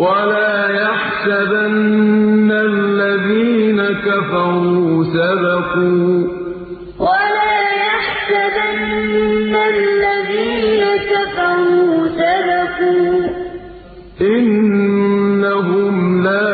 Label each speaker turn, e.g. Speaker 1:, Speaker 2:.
Speaker 1: ولا يحسبن الذين كفروا سبقوا
Speaker 2: ولا يحسبن الذين كفروا سبقوا
Speaker 1: إنهم لا